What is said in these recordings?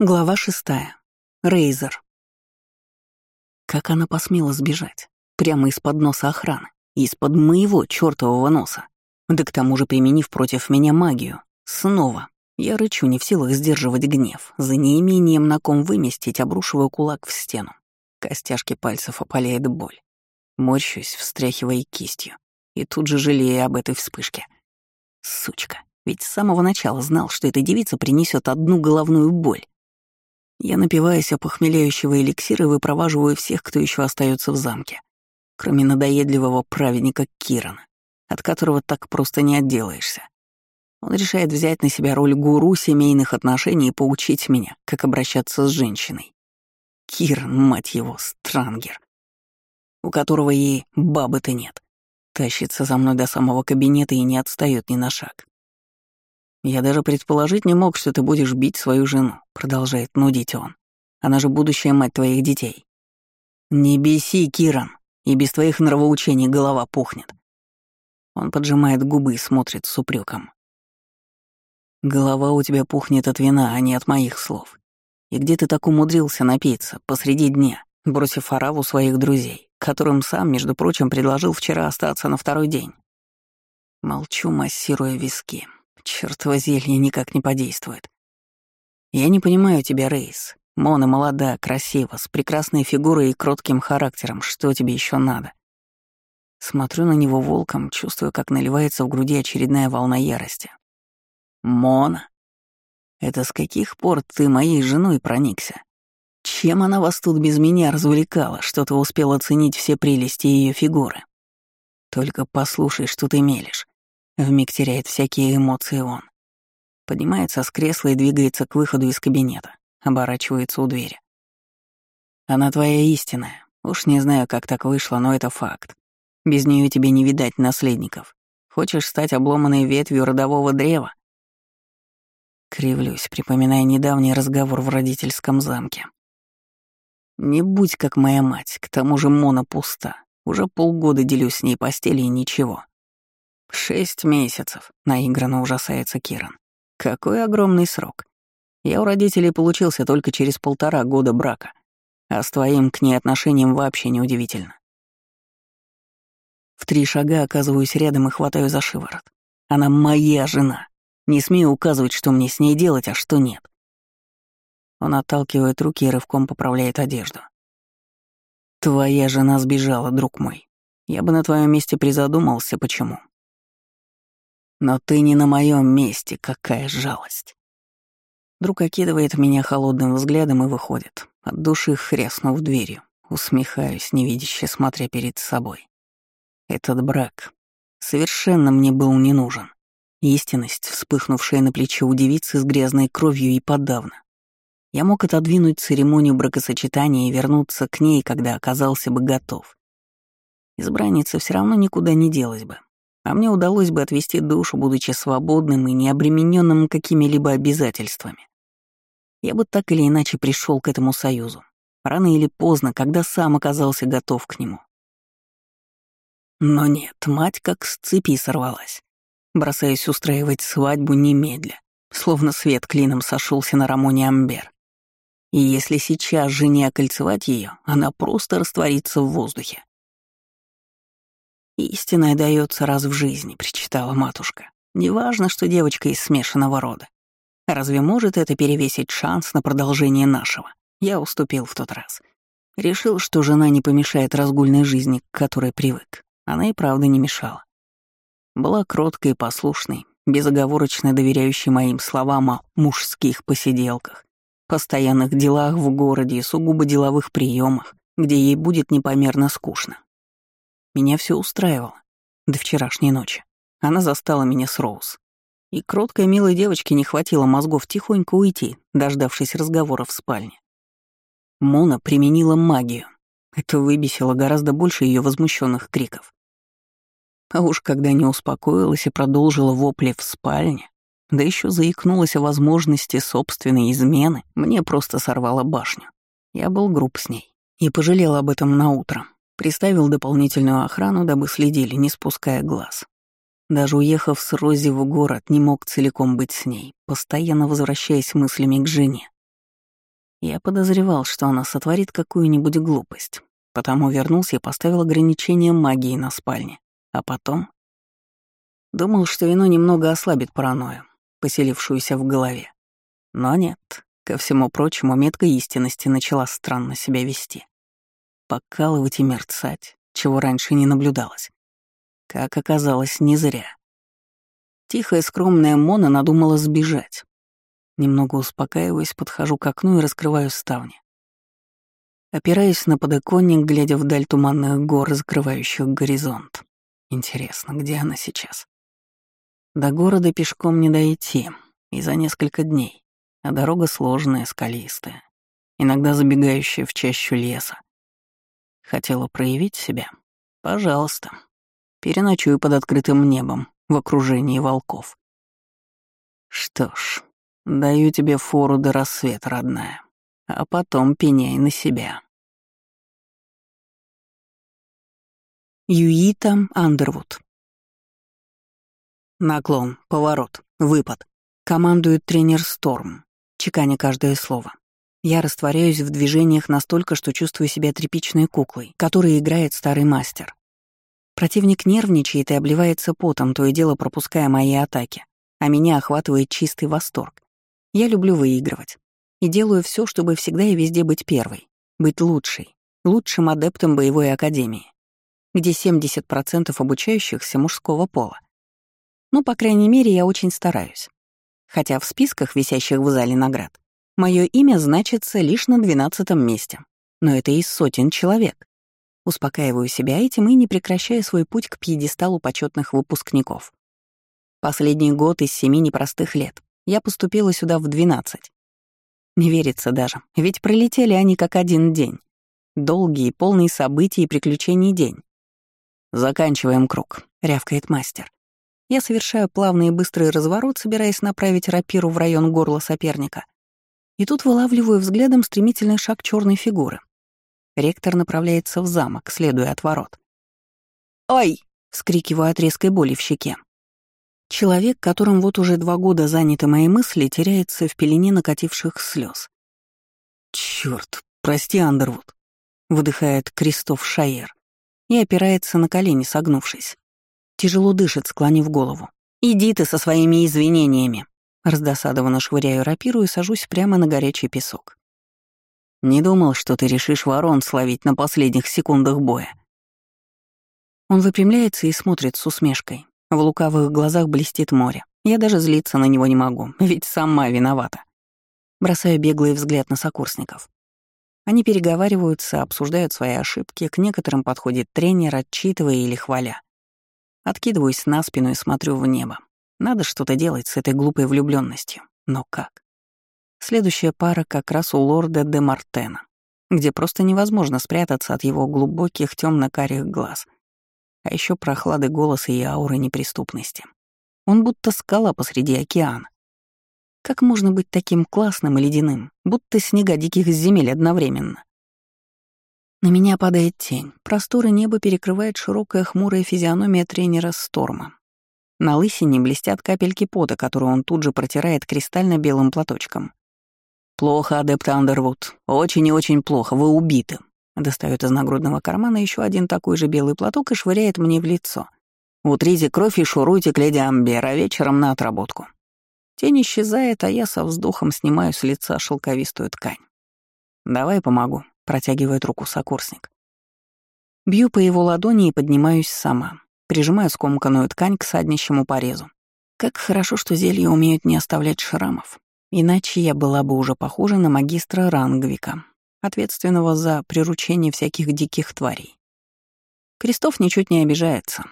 Глава шестая. Рейзер. Как она посмела сбежать? Прямо из-под носа охраны. Из-под моего чёртового носа. Да к тому же применив против меня магию. Снова. Я рычу, не в силах сдерживать гнев. За неимением на ком выместить, обрушиваю кулак в стену. Костяшки пальцев опаляет боль. Морщусь, встряхивая кистью. И тут же жалею об этой вспышке. Сучка. Ведь с самого начала знал, что эта девица принесет одну головную боль. Я напиваюсь опохмеляющего эликсира и выпроваживаю всех, кто еще остается в замке, кроме надоедливого праведника Кирана, от которого так просто не отделаешься. Он решает взять на себя роль гуру семейных отношений и поучить меня, как обращаться с женщиной. Киран, мать его, странгер, у которого ей бабы-то нет, тащится за мной до самого кабинета и не отстает ни на шаг. «Я даже предположить не мог, что ты будешь бить свою жену», — продолжает нудить он. «Она же будущая мать твоих детей». «Не беси, Киран, и без твоих нравоучений голова пухнет». Он поджимает губы и смотрит с упреком. «Голова у тебя пухнет от вина, а не от моих слов. И где ты так умудрился напиться посреди дня, бросив ораву своих друзей, которым сам, между прочим, предложил вчера остаться на второй день?» Молчу, массируя виски. Чёртово зелье никак не подействует. Я не понимаю тебя, Рейс. Мона молода, красива, с прекрасной фигурой и кротким характером. Что тебе еще надо? Смотрю на него волком, чувствую, как наливается в груди очередная волна ярости. Мона? Это с каких пор ты моей женой проникся? Чем она вас тут без меня развлекала, что ты успел оценить все прелести ее фигуры? Только послушай, что ты мелешь. Вмиг теряет всякие эмоции он. Поднимается с кресла и двигается к выходу из кабинета. Оборачивается у двери. Она твоя истинная. Уж не знаю, как так вышло, но это факт. Без нее тебе не видать наследников. Хочешь стать обломанной ветвью родового древа? Кривлюсь, припоминая недавний разговор в родительском замке. Не будь как моя мать, к тому же Мона пуста. Уже полгода делюсь с ней постели и ничего. «Шесть месяцев», — наигранно ужасается Киран. «Какой огромный срок. Я у родителей получился только через полтора года брака, а с твоим к ней отношением вообще неудивительно». В три шага оказываюсь рядом и хватаю за шиворот. Она моя жена. Не смею указывать, что мне с ней делать, а что нет. Он отталкивает руки и рывком поправляет одежду. Твоя жена сбежала, друг мой. Я бы на твоем месте призадумался, почему. Но ты не на моем месте, какая жалость. Друг окидывает меня холодным взглядом и выходит, от души хряснув дверью, усмехаюсь, невидяще смотря перед собой. Этот брак совершенно мне был не нужен. Истинность, вспыхнувшая на плече у девицы с грязной кровью и подавно. Я мог отодвинуть церемонию бракосочетания и вернуться к ней, когда оказался бы готов. Избранница все равно никуда не делась бы, а мне удалось бы отвести душу, будучи свободным и не обремененным какими-либо обязательствами. Я бы так или иначе пришел к этому союзу, рано или поздно, когда сам оказался готов к нему. Но нет, мать как с цепи сорвалась, бросаясь устраивать свадьбу немедля, словно свет клином сошелся на Рамоне Амбер. И если сейчас же не окольцевать ее, она просто растворится в воздухе. «Истинное дается раз в жизни», — причитала матушка. «Неважно, что девочка из смешанного рода. Разве может это перевесить шанс на продолжение нашего? Я уступил в тот раз. Решил, что жена не помешает разгульной жизни, к которой привык. Она и правда не мешала. Была кроткой и послушной, безоговорочно доверяющей моим словам о мужских посиделках, постоянных делах в городе и сугубо деловых приемах, где ей будет непомерно скучно. Меня все устраивало. До вчерашней ночи. Она застала меня с Роуз. И кроткой милой девочке не хватило мозгов тихонько уйти, дождавшись разговора в спальне. Мона применила магию. Это выбесило гораздо больше ее возмущенных криков. А уж когда не успокоилась и продолжила вопли в спальне, да еще заикнулась о возможности собственной измены, мне просто сорвало башню. Я был груб с ней и пожалел об этом на утро. Приставил дополнительную охрану, дабы следили, не спуская глаз. Даже уехав с Рози в город, не мог целиком быть с ней, постоянно возвращаясь мыслями к жене. Я подозревал, что она сотворит какую-нибудь глупость, потому вернулся и поставил ограничение магии на спальне. А потом... Думал, что вино немного ослабит паранойю, поселившуюся в голове. Но нет, ко всему прочему, метка истинности начала странно себя вести. Покалывать и мерцать, чего раньше не наблюдалось. Как оказалось, не зря. Тихая скромная Мона надумала сбежать. Немного успокаиваясь, подхожу к окну и раскрываю ставни. Опираясь на подоконник, глядя вдаль туманных гор, закрывающих горизонт. Интересно, где она сейчас? До города пешком не дойти, и за несколько дней, а дорога сложная, скалистая, иногда забегающая в чащу леса. Хотела проявить себя? Пожалуйста. Переночую под открытым небом, в окружении волков. Что ж, даю тебе фору до рассвета, родная, а потом пеняй на себя. Юита Андервуд Наклон, поворот, выпад. Командует тренер Сторм, чеканя каждое слово. Я растворяюсь в движениях настолько, что чувствую себя тряпичной куклой, которой играет старый мастер. Противник нервничает и обливается потом, то и дело пропуская мои атаки, а меня охватывает чистый восторг. Я люблю выигрывать. И делаю все, чтобы всегда и везде быть первой, быть лучшей, лучшим адептом боевой академии, где 70% обучающихся мужского пола. Ну, по крайней мере, я очень стараюсь. Хотя в списках, висящих в зале наград, мое имя значится лишь на двенадцатом месте. Но это из сотен человек. Успокаиваю себя этим и не прекращаю свой путь к пьедесталу почетных выпускников. Последний год из семи непростых лет. Я поступила сюда в двенадцать. Не верится даже, ведь пролетели они как один день. Долгий, полный событий и приключений день. «Заканчиваем круг», — рявкает мастер. Я совершаю плавный и быстрый разворот, собираясь направить рапиру в район горла соперника. И тут вылавливаю взглядом стремительный шаг черной фигуры. Ректор направляется в замок, следуя от ворот. «Ой!» — вскрикиваю от резкой боли в щеке. Человек, которым вот уже два года заняты мои мысли, теряется в пелене накативших слез. «Чёрт, прости, Андервуд», — выдыхает Кристоф Шайер и опирается на колени, согнувшись. Тяжело дышит, склонив голову. «Иди ты со своими извинениями!» Раздосадованно швыряю рапиру и сажусь прямо на горячий песок. «Не думал, что ты решишь ворон словить на последних секундах боя». Он выпрямляется и смотрит с усмешкой. В лукавых глазах блестит море. Я даже злиться на него не могу, ведь сама виновата. Бросаю беглый взгляд на сокурсников. Они переговариваются, обсуждают свои ошибки, к некоторым подходит тренер, отчитывая или хваля. Откидываюсь на спину и смотрю в небо. Надо что-то делать с этой глупой влюбленностью. Но как? Следующая пара как раз у лорда де Мартена, где просто невозможно спрятаться от его глубоких темно-карих глаз. А еще прохлады голоса и ауры неприступности. Он будто скала посреди океана. Как можно быть таким классным и ледяным, будто снега диких земель одновременно? На меня падает тень. Просторы неба перекрывает широкая хмурая физиономия тренера Сторма. На лысине блестят капельки пота, которые он тут же протирает кристально-белым платочком. «Плохо, адепт Андервуд. Очень и очень плохо. Вы убиты». Достает из нагрудного кармана еще один такой же белый платок и швыряет мне в лицо. «Утрите кровь и шуруйте к леди Амбер, вечером на отработку». Тень исчезает, а я со вздохом снимаю с лица шелковистую ткань. «Давай помогу», Протягивает руку сокурсник. Бью по его ладони и поднимаюсь сама. Прижимаю скомканную ткань к саднищему порезу. Как хорошо, что зелья умеют не оставлять шрамов. Иначе я была бы уже похожа на магистра Рангвика, ответственного за приручение всяких диких тварей. Крестов ничуть не обижается.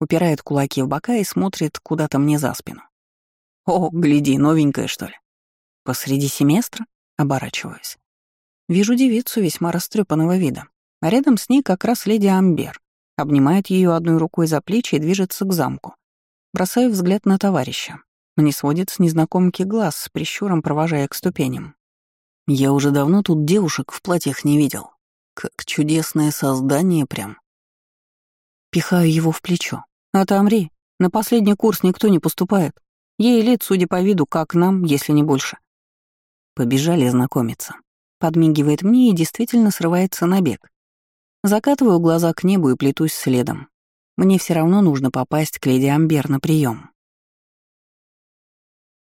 Упирает кулаки в бока и смотрит куда-то мне за спину. «О, гляди, новенькая, что ли?» «Посреди семестра?» — оборачиваюсь. Вижу девицу весьма растрепанного вида. А рядом с ней как раз леди Амбер. Обнимает ее одной рукой за плечи и движется к замку. Бросаю взгляд на товарища. Не сводит с незнакомки глаз, с прищуром провожая к ступеням. Я уже давно тут девушек в платьях не видел. Как чудесное создание прям. Пихаю его в плечо. «Отомри, на последний курс никто не поступает. Ей лет, судя по виду, как нам, если не больше». Побежали знакомиться. подмигивает мне и действительно срывается на бег. Закатываю глаза к небу и плетусь следом. Мне все равно нужно попасть к леди Амбер на прием.